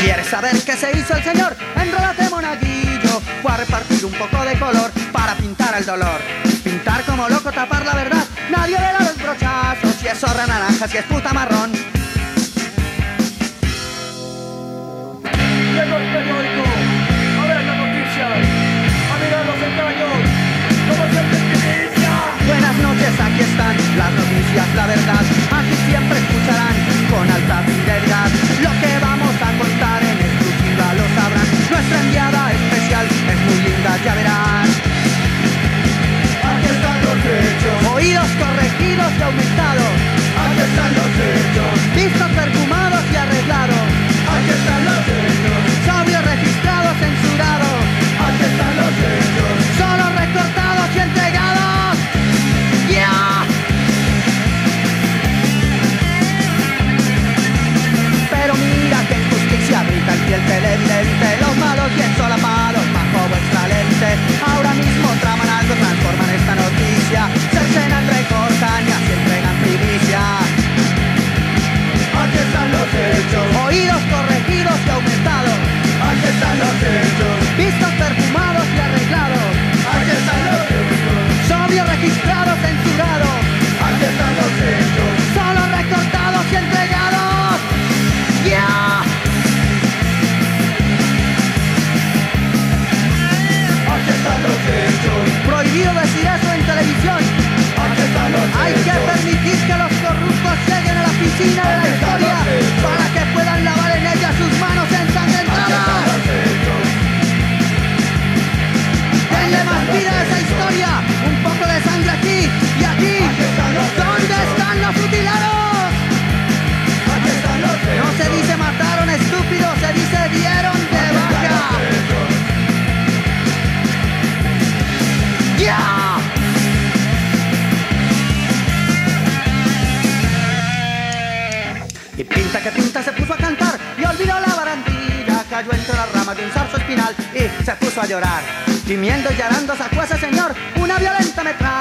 ¿Quieres saber qué se hizo el señor? Enrólate monaguillo, fue a repartir un poco de color para pintar el dolor. Pintar como loco, tapar la verdad, nadie verá los brochazos, si es zorra naranja, si es puta marrón. Aumentados, aquí están los hechos, vistos perfumados y arreglados, aquí están los hechos, sobrios registrados, censurados, aquí están los hechos. solo recortados y entregados. ¡Ya! Pero mira que injusticia grita el fiel televidente pinta que pinta se puso a cantar y olvidó la barandilla. Cayó entre las ramas de un zarzo espinal y se puso a llorar. Gimiendo y llorando sacó a ese señor una violenta metralla